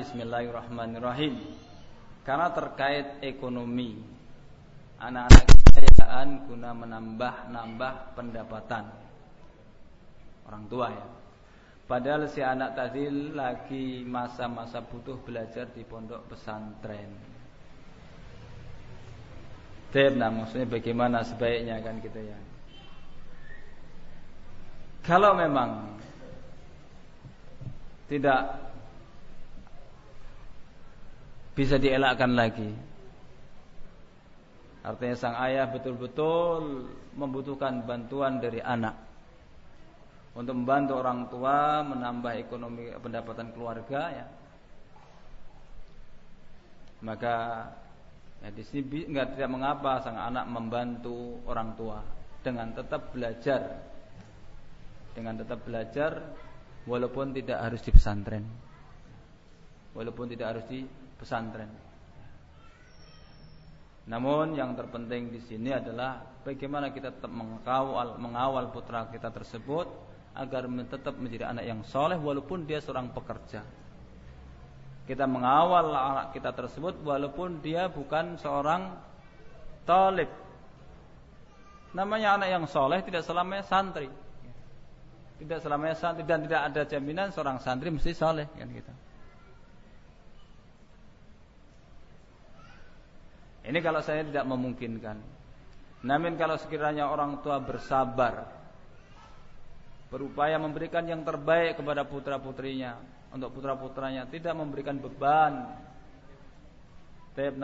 Bismillahirrahmanirrahim. Karena terkait ekonomi, anak-anak kekayaan guna menambah-nambah pendapatan orang tua ya. Padahal si anak tadi lagi masa-masa butuh belajar di pondok pesantren. Nah maksudnya bagaimana sebaiknya kan gitu ya. Kalau memang tidak bisa dielakkan lagi. Artinya sang ayah betul-betul membutuhkan bantuan dari anak untuk membantu orang tua menambah ekonomi pendapatan keluarga ya. Maka ya di sini enggak tidak mengapa sang anak membantu orang tua dengan tetap belajar. Dengan tetap belajar walaupun tidak harus di pesantren. Walaupun tidak harus di pesantren. Namun yang terpenting di sini adalah bagaimana kita tetap mengawal mengawal putra kita tersebut agar tetap menjadi anak yang soleh walaupun dia seorang pekerja. Kita mengawal anak kita tersebut walaupun dia bukan seorang talib. Namanya anak yang soleh tidak selamanya santri. Tidak selamanya santri dan tidak ada jaminan seorang santri mesti soleh kan gitu. Ini kalau saya tidak memungkinkan. Namun kalau sekiranya orang tua bersabar berupaya memberikan yang terbaik kepada putra-putrinya untuk putra-putranya tidak memberikan beban. Taib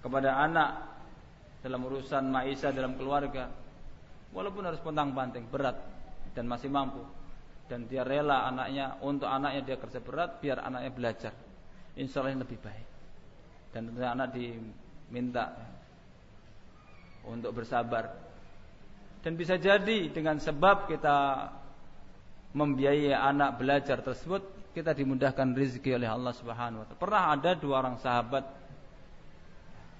kepada anak dalam urusan maisha dalam keluarga walaupun harus pontang-panting berat dan masih mampu. Dan dia rela anaknya untuk anaknya dia kerja berat biar anaknya belajar insya Allah lebih baik dan tentunya anak diminta untuk bersabar dan bisa jadi dengan sebab kita membiayai anak belajar tersebut kita dimudahkan rezeki oleh Allah Subhanahu wa taala. Pernah ada dua orang sahabat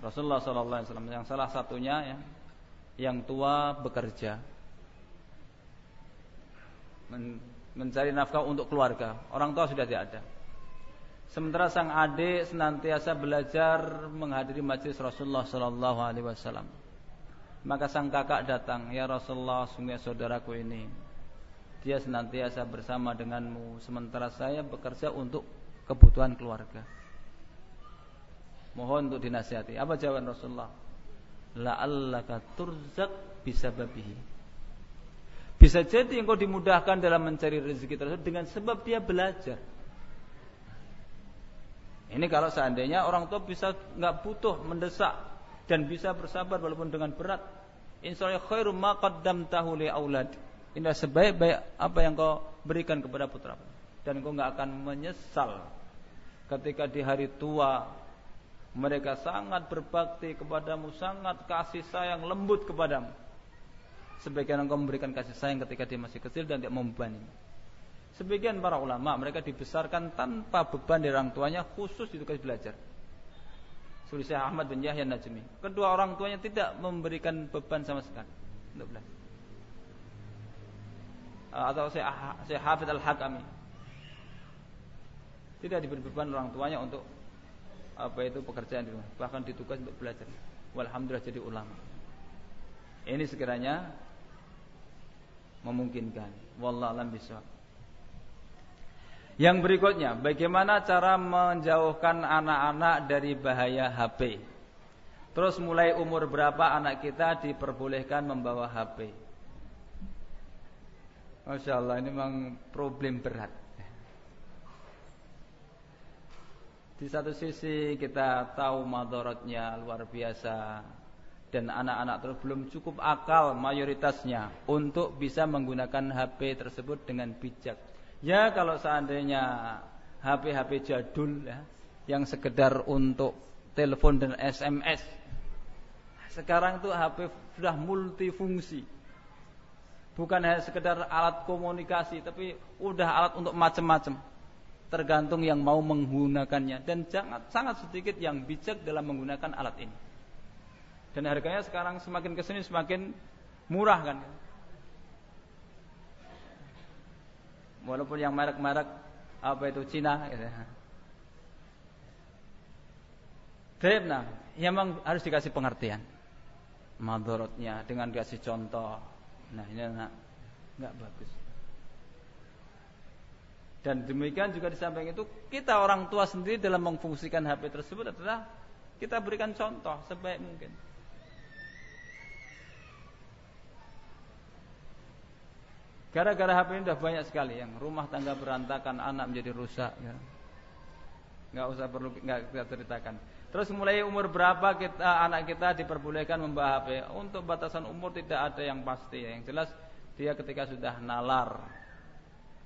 Rasulullah sallallahu alaihi wasallam yang salah satunya ya yang tua bekerja mencari nafkah untuk keluarga. Orang tua sudah tidak ada. Sementara sang adik senantiasa belajar menghadiri majlis Rasulullah Sallallahu Alaihi Wasallam. Maka sang kakak datang, ya Rasulullah, sungguh saudaraku ini, dia senantiasa bersama denganmu, sementara saya bekerja untuk kebutuhan keluarga. Mohon untuk dinasihati. Apa jawaban Rasulullah? La'allaka turzak bisa babihi. Bisa jadi engkau dimudahkan dalam mencari rezeki tersebut dengan sebab dia belajar. Ini kalau seandainya orang tua bisa nggak butuh mendesak dan bisa bersabar walaupun dengan berat. Insya Allah khairu ma qaddamtahu li aulad. Ini sebaik-baik apa yang kau berikan kepada putra dan kau nggak akan menyesal ketika di hari tua mereka sangat berbakti kepadamu, sangat kasih sayang lembut kepadamu. Sebagian engkau memberikan kasih sayang ketika dia masih kecil dan tidak membebani. Sebagian para ulama mereka dibesarkan tanpa beban dari orang tuanya khusus itu kasih belajar. Syekh Ahmad bin Yahya Najmi. Kedua orang tuanya tidak memberikan beban sama sekali untuk belajar. Atau Syekh Hafidh Al-Hakami. Tidak diberi beban orang tuanya untuk apa itu pekerjaan di rumah, bahkan ditugas untuk belajar. Walhamdulillah jadi ulama. Ini sekiranya memungkinkan. Wallahu a'lam bishawab. Yang berikutnya, bagaimana cara menjauhkan anak-anak dari bahaya HP? Terus mulai umur berapa anak kita diperbolehkan membawa HP? Masya Allah, ini memang problem berat. Di satu sisi kita tahu madorotnya luar biasa dan anak-anak terus belum cukup akal mayoritasnya untuk bisa menggunakan HP tersebut dengan bijak Ya kalau seandainya HP-HP jadul ya, yang sekedar untuk telepon dan SMS. Sekarang itu HP sudah multifungsi. Bukan hanya sekedar alat komunikasi, tapi udah alat untuk macam-macam. Tergantung yang mau menggunakannya dan sangat sangat sedikit yang bijak dalam menggunakan alat ini. Dan harganya sekarang semakin ke sini semakin murah kan Walaupun yang merek-merek apa itu Cina gitu. nah, yang memang harus dikasih pengertian. Madorotnya dengan kasih contoh. Nah, ini enggak, enggak bagus. Dan demikian juga di samping itu kita orang tua sendiri dalam memfungsikan HP tersebut adalah kita berikan contoh sebaik mungkin. Gara-gara HP ini sudah banyak sekali yang rumah tangga berantakan, anak menjadi rusak. Ya. Nggak usah perlu nggak kita ceritakan. Terus mulai umur berapa kita anak kita diperbolehkan membawa HP? Untuk batasan umur tidak ada yang pasti. Yang jelas dia ketika sudah nalar,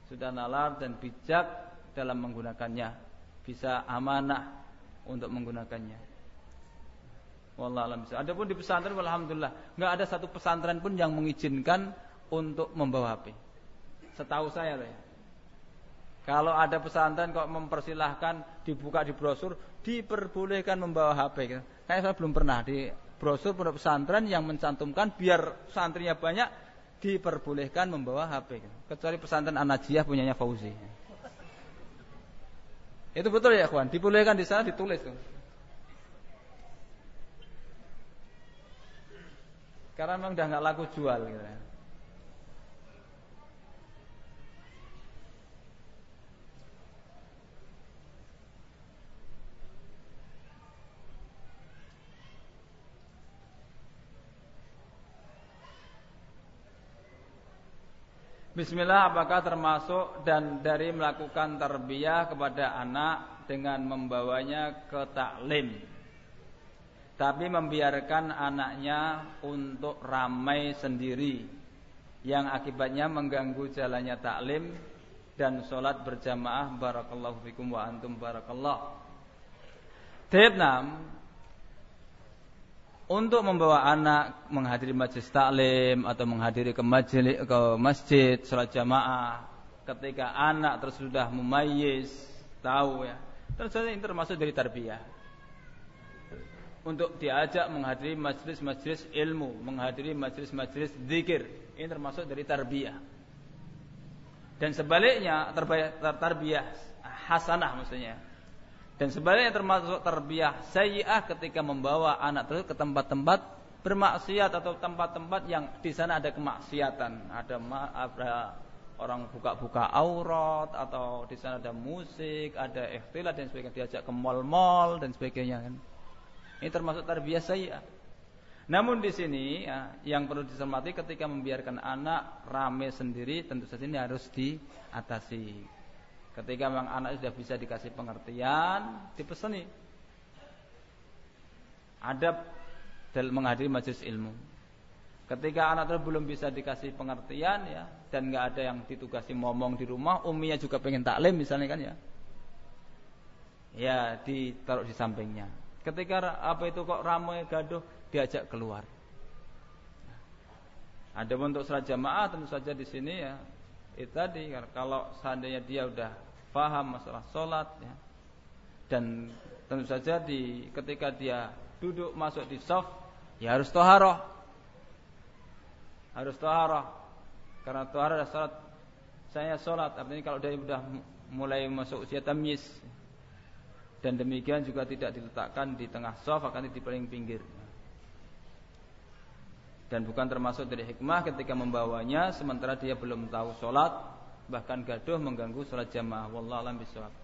sudah nalar dan bijak dalam menggunakannya, bisa amanah untuk menggunakannya. Wallah alam Adapun di pesantren, alhamdulillah, nggak ada satu pesantren pun yang mengizinkan untuk membawa HP. Setahu saya loh ya. Kalau ada pesantren kok mempersilahkan dibuka di brosur, diperbolehkan membawa HP. Kayak saya belum pernah di brosur pondok pesantren yang mencantumkan biar santrinya banyak diperbolehkan membawa HP. Kecuali pesantren Anajiyah punyanya Fauzi. Itu betul ya, kawan. Dibolehkan di sana ditulis tuh. Karena memang udah nggak laku jual gitu. Ya. Bismillah apakah termasuk dan dari melakukan tarbiyah kepada anak dengan membawanya ke taklim tapi membiarkan anaknya untuk ramai sendiri yang akibatnya mengganggu jalannya taklim dan sholat berjamaah barakallahu fikum wa antum barakallah. Tibnam untuk membawa anak menghadiri majlis taklim atau menghadiri ke majlis ke masjid salat jamaah ketika anak terus sudah memayis tahu ya. Terus ini termasuk dari tarbiyah. Untuk diajak menghadiri majlis-majlis ilmu menghadiri majlis-majlis zikir ini termasuk dari tarbiyah. Dan sebaliknya tarbiyah hasanah maksudnya dan sebaliknya termasuk terbiah sayyi'ah ketika membawa anak tersebut ke tempat-tempat bermaksiat atau tempat-tempat yang di sana ada kemaksiatan, ada ada orang buka-buka aurat atau di sana ada musik, ada ikhtilat dan sebagainya diajak ke mall-mall dan sebagainya kan. Ini termasuk terbiah sayyi'ah. Namun di sini ya, yang perlu dicermati ketika membiarkan anak rame sendiri tentu saja ini harus diatasi. Ketika memang anak sudah bisa dikasih pengertian, dipeseni. Adab dalam menghadiri majelis ilmu. Ketika anak itu belum bisa dikasih pengertian ya dan nggak ada yang ditugasi ngomong di rumah, uminya juga pengen taklim misalnya kan ya. Ya ditaruh di sampingnya. Ketika apa itu kok ramai gaduh, diajak keluar. Ada untuk sholat jamaah tentu saja di sini ya itu tadi kalau seandainya dia udah paham masalah sholat ya, dan tentu saja di ketika dia duduk masuk di soft ya harus toharoh. Harus toharoh. Karena toharoh adalah sholat. Saya sholat artinya kalau dia sudah mulai masuk usia tamyiz dan demikian juga tidak diletakkan di tengah soft akan di paling pinggir. Dan bukan termasuk dari hikmah ketika membawanya sementara dia belum tahu sholat bahkan gaduh mengganggu sholat jamaah wallah alam bisawab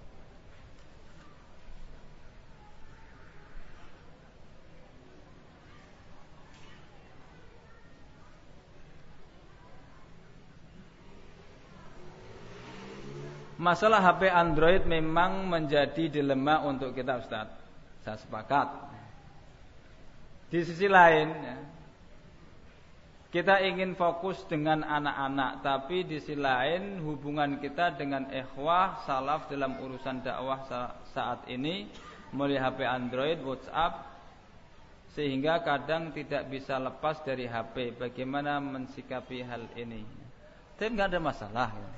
Masalah HP Android memang menjadi dilema untuk kita Ustaz. Saya sepakat. Di sisi lain, ya, kita ingin fokus dengan anak-anak, tapi di sisi lain hubungan kita dengan ikhwah salaf dalam urusan dakwah saat ini mulai HP Android, WhatsApp sehingga kadang tidak bisa lepas dari HP. Bagaimana mensikapi hal ini? Tapi nggak ada masalah. Ya.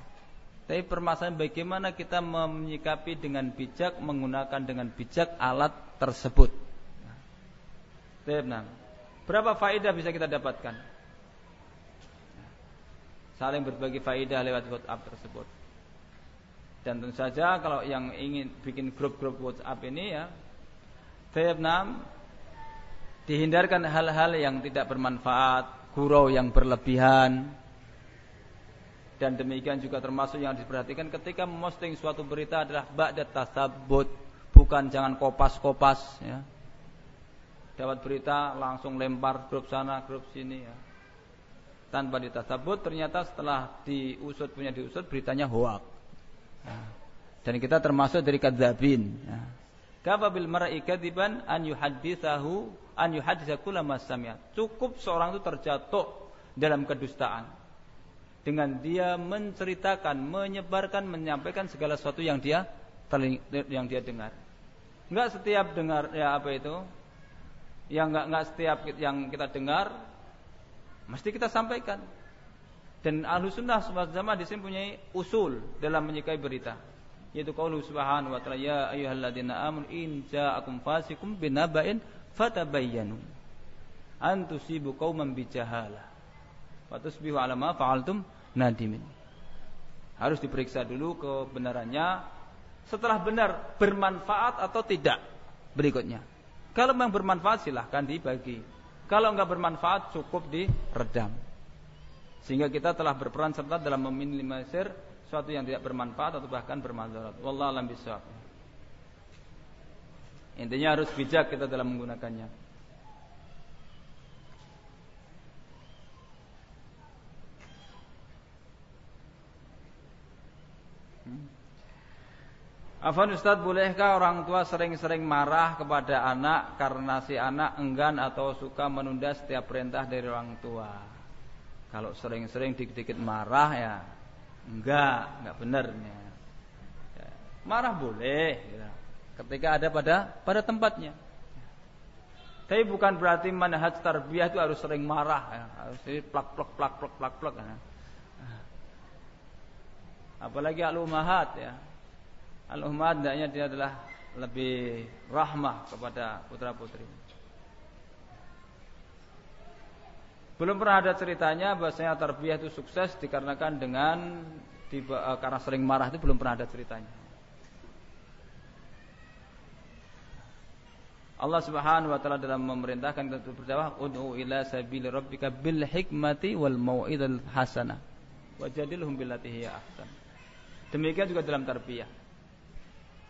Tapi permasalahan bagaimana kita menyikapi dengan bijak, menggunakan dengan bijak alat tersebut. Nah, berapa faedah bisa kita dapatkan? Saling berbagi faidah lewat WhatsApp tersebut. Dan tentu saja kalau yang ingin bikin grup-grup WhatsApp ini ya, Vietnam dihindarkan hal-hal yang tidak bermanfaat, gurau yang berlebihan, dan demikian juga termasuk yang diperhatikan ketika memposting suatu berita adalah ba'da tasabut bukan jangan kopas-kopas ya. Dapat berita langsung lempar grup sana grup sini ya tanpa ditasabut ternyata setelah diusut punya diusut beritanya hoak ya. dan kita termasuk dari kadzabin ya. Kafa bil mar'i kadiban an yuhadditsahu an yuhadditsa kullama Cukup seorang itu terjatuh dalam kedustaan dengan dia menceritakan, menyebarkan, menyampaikan segala sesuatu yang dia yang dia dengar. Enggak setiap dengar ya apa itu? Yang enggak enggak setiap yang kita dengar mesti kita sampaikan. Dan ahlu sunnah zaman di sini punya usul dalam menyikapi berita. Yaitu qaulu subhanahu wa ta'ala ya ayyuhalladzina amanu in ja'akum fasikum binaba'in fatabayyanu an tusibu qauman bijahalah Fatusbihu ala ma fa'altum nadimin. Harus diperiksa dulu kebenarannya setelah benar bermanfaat atau tidak berikutnya. Kalau memang bermanfaat silahkan dibagi. Kalau enggak bermanfaat cukup diredam. Sehingga kita telah berperan serta dalam meminimalisir sesuatu yang tidak bermanfaat atau bahkan bermanfaat. Wallahu a'lam bishawab. Intinya harus bijak kita dalam menggunakannya. Afan Ustadz, bolehkah orang tua sering-sering marah kepada anak karena si anak enggan atau suka menunda setiap perintah dari orang tua? Kalau sering-sering dikit-dikit marah ya enggak, enggak benar. Ya. Marah boleh, ya. ketika ada pada pada tempatnya. Tapi bukan berarti manhaj tarbiyah itu harus sering marah, ya. harus plak plak plak plak plak plak. Ya. Apalagi al-umahat ya Al-Umar hendaknya dia adalah lebih rahmah kepada putra-putri. Belum pernah ada ceritanya bahasanya tarbiyah itu sukses dikarenakan dengan tiba, uh, karena sering marah itu belum pernah ada ceritanya. Allah Subhanahu wa taala dalam memerintahkan kita untuk berdakwah, "Ud'u ila sabili rabbika bil hikmati wal mau'idil hasanah wajadilhum billati hiya ahsan." Demikian juga dalam tarbiyah.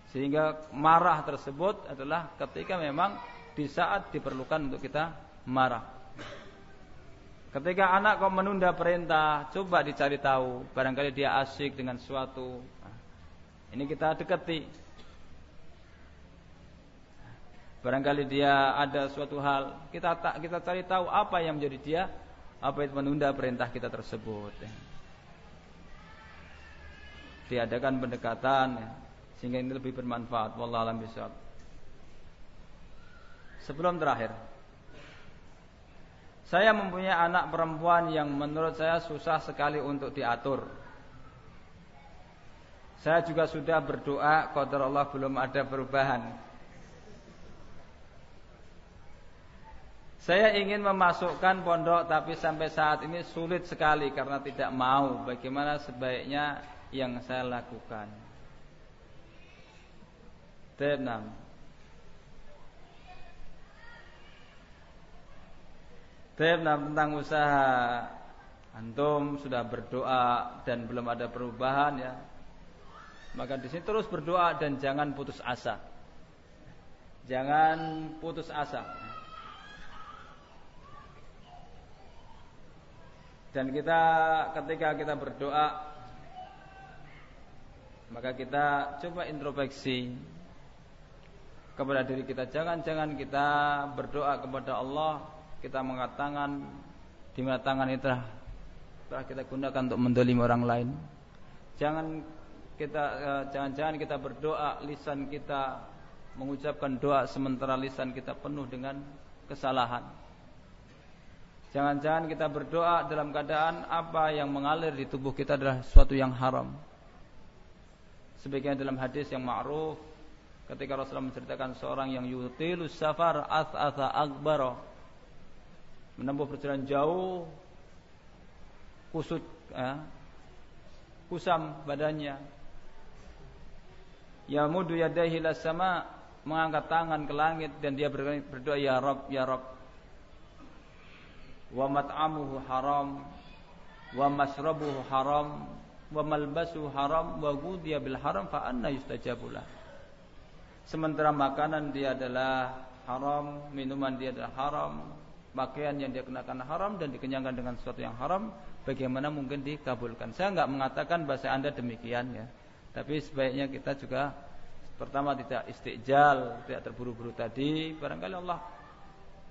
Sehingga marah tersebut adalah ketika memang di saat diperlukan untuk kita marah. Ketika anak kau menunda perintah, coba dicari tahu. Barangkali dia asik dengan suatu. Ini kita dekati. Barangkali dia ada suatu hal, kita tak kita cari tahu apa yang menjadi dia, apa itu menunda perintah kita tersebut. Diadakan pendekatan, ya sehingga ini lebih bermanfaat. Wallahu alam bisawab sebelum terakhir. Saya mempunyai anak perempuan yang menurut saya susah sekali untuk diatur. Saya juga sudah berdoa qadar Allah belum ada perubahan. Saya ingin memasukkan pondok tapi sampai saat ini sulit sekali karena tidak mau. Bagaimana sebaiknya yang saya lakukan? Tenang. Tenang tentang usaha antum sudah berdoa dan belum ada perubahan ya. Maka di sini terus berdoa dan jangan putus asa. Jangan putus asa. Dan kita ketika kita berdoa maka kita coba introspeksi kepada diri kita. Jangan-jangan kita berdoa kepada Allah, kita mengatakan di mana tangan itu telah kita gunakan untuk mendolimi orang lain. Jangan kita eh, jangan-jangan kita berdoa lisan kita mengucapkan doa sementara lisan kita penuh dengan kesalahan. Jangan-jangan kita berdoa dalam keadaan apa yang mengalir di tubuh kita adalah sesuatu yang haram. Sebagian dalam hadis yang ma'ruf ketika Rasulullah menceritakan seorang yang yutilu safar ath'atha akbar menempuh perjalanan jauh kusut ya, kusam badannya Yamudu yadayhi sama mengangkat tangan ke langit dan dia berdoa ya Rabb ya Rabb. Wa mat'amuhu haram wa masrabuhu haram wa malbasuhu haram wa ghudhiya bil haram fa anna yustajabulah. Sementara makanan dia adalah haram, minuman dia adalah haram, pakaian yang dia kenakan haram dan dikenyangkan dengan sesuatu yang haram, bagaimana mungkin dikabulkan? Saya enggak mengatakan bahasa Anda demikian ya. Tapi sebaiknya kita juga pertama tidak istiqjal, tidak terburu-buru tadi. Barangkali Allah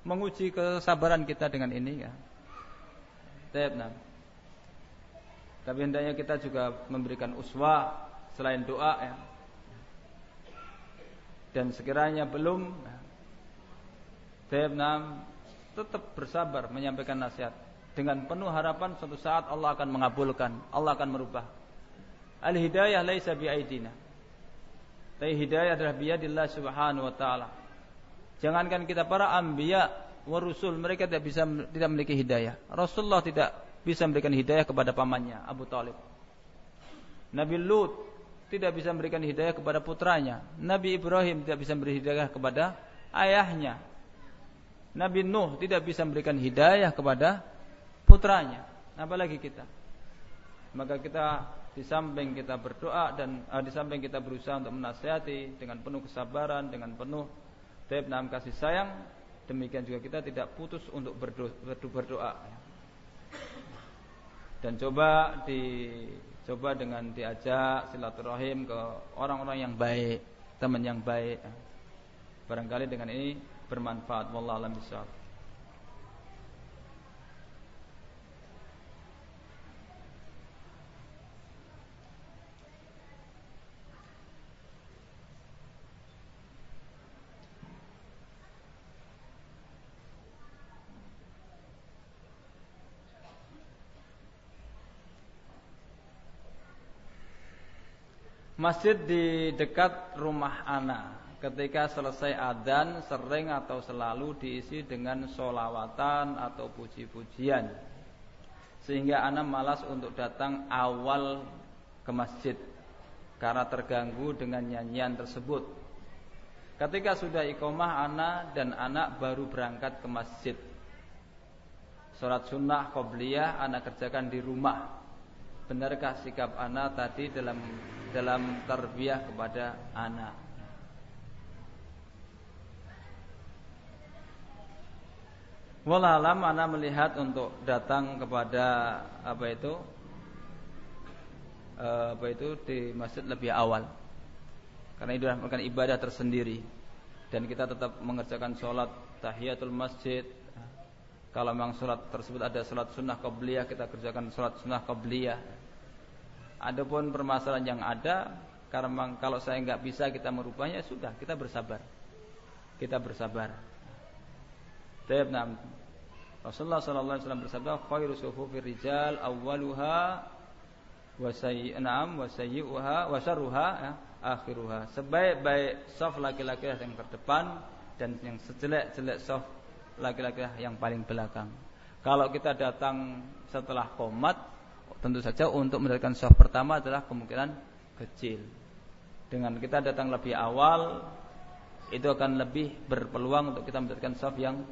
menguji kesabaran kita dengan ini ya. Tapi hendaknya kita juga memberikan uswah selain doa ya dan sekiranya belum Nam tetap bersabar menyampaikan nasihat dengan penuh harapan suatu saat Allah akan mengabulkan, Allah akan merubah. Al hidayah laisa bi aidina. Tapi hidayah adalah biadillah subhanahu wa taala. Jangankan kita para anbiya wa rusul mereka tidak bisa tidak memiliki hidayah. Rasulullah tidak bisa memberikan hidayah kepada pamannya Abu Talib. Nabi Lut tidak bisa memberikan hidayah kepada putranya. Nabi Ibrahim tidak bisa memberi hidayah kepada ayahnya. Nabi Nuh tidak bisa memberikan hidayah kepada putranya. Apalagi kita. Maka kita di samping kita berdoa dan uh, di samping kita berusaha untuk menasihati dengan penuh kesabaran, dengan penuh taib kasih sayang, demikian juga kita tidak putus untuk berdoa. berdoa. Dan coba di coba dengan diajak silaturahim ke orang-orang yang baik, teman yang baik. Barangkali dengan ini bermanfaat. Wallahu a'lam bishawab. Masjid di dekat rumah ana. Ketika selesai adzan Sering atau selalu diisi dengan solawatan atau puji-pujian. Sehingga ana malas untuk datang awal ke masjid Karena terganggu dengan nyanyian tersebut. Ketika sudah ikomah ana dan anak baru berangkat ke masjid. Sholat sunnah qobliyah anak kerjakan di rumah Benarkah sikap anak tadi dalam dalam tarbiyah kepada anak. Wallahualam anak melihat untuk datang kepada apa itu eh, apa itu di masjid lebih awal. Karena itu merupakan ibadah tersendiri dan kita tetap mengerjakan sholat tahiyatul masjid. Kalau memang sholat tersebut ada sholat sunnah qabliyah kita kerjakan sholat sunnah qabliyah Adapun permasalahan yang ada karena kalau saya nggak bisa kita merubahnya sudah kita bersabar. Kita bersabar. Taib. Rasulullah sallallahu alaihi wasallam bersabda khairu sufufir rijal awwaluha wa sayyi'nam wa sayyi'uha wa syarruha ya, akhiruha. Sebaik-baik saf laki-laki yang terdepan dan yang sejelek-jelek saf laki-laki yang paling belakang. Kalau kita datang setelah komat tentu saja untuk mendapatkan soft pertama adalah kemungkinan kecil. Dengan kita datang lebih awal, itu akan lebih berpeluang untuk kita mendapatkan soft yang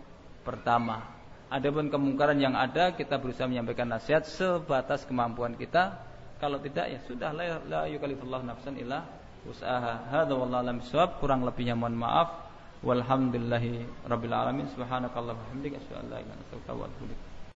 pertama. Adapun kemungkaran yang ada, kita berusaha menyampaikan nasihat sebatas kemampuan kita. Kalau tidak ya sudah la, la yukallifullah nafsan illa usaha. Hadza wallahu alam kurang lebihnya mohon maaf. Walhamdulillahi rabbil alamin. Subhanakallahumma wa bihamdika asyhadu an la ilaha illa anta astaghfiruka wa atubu ilaik.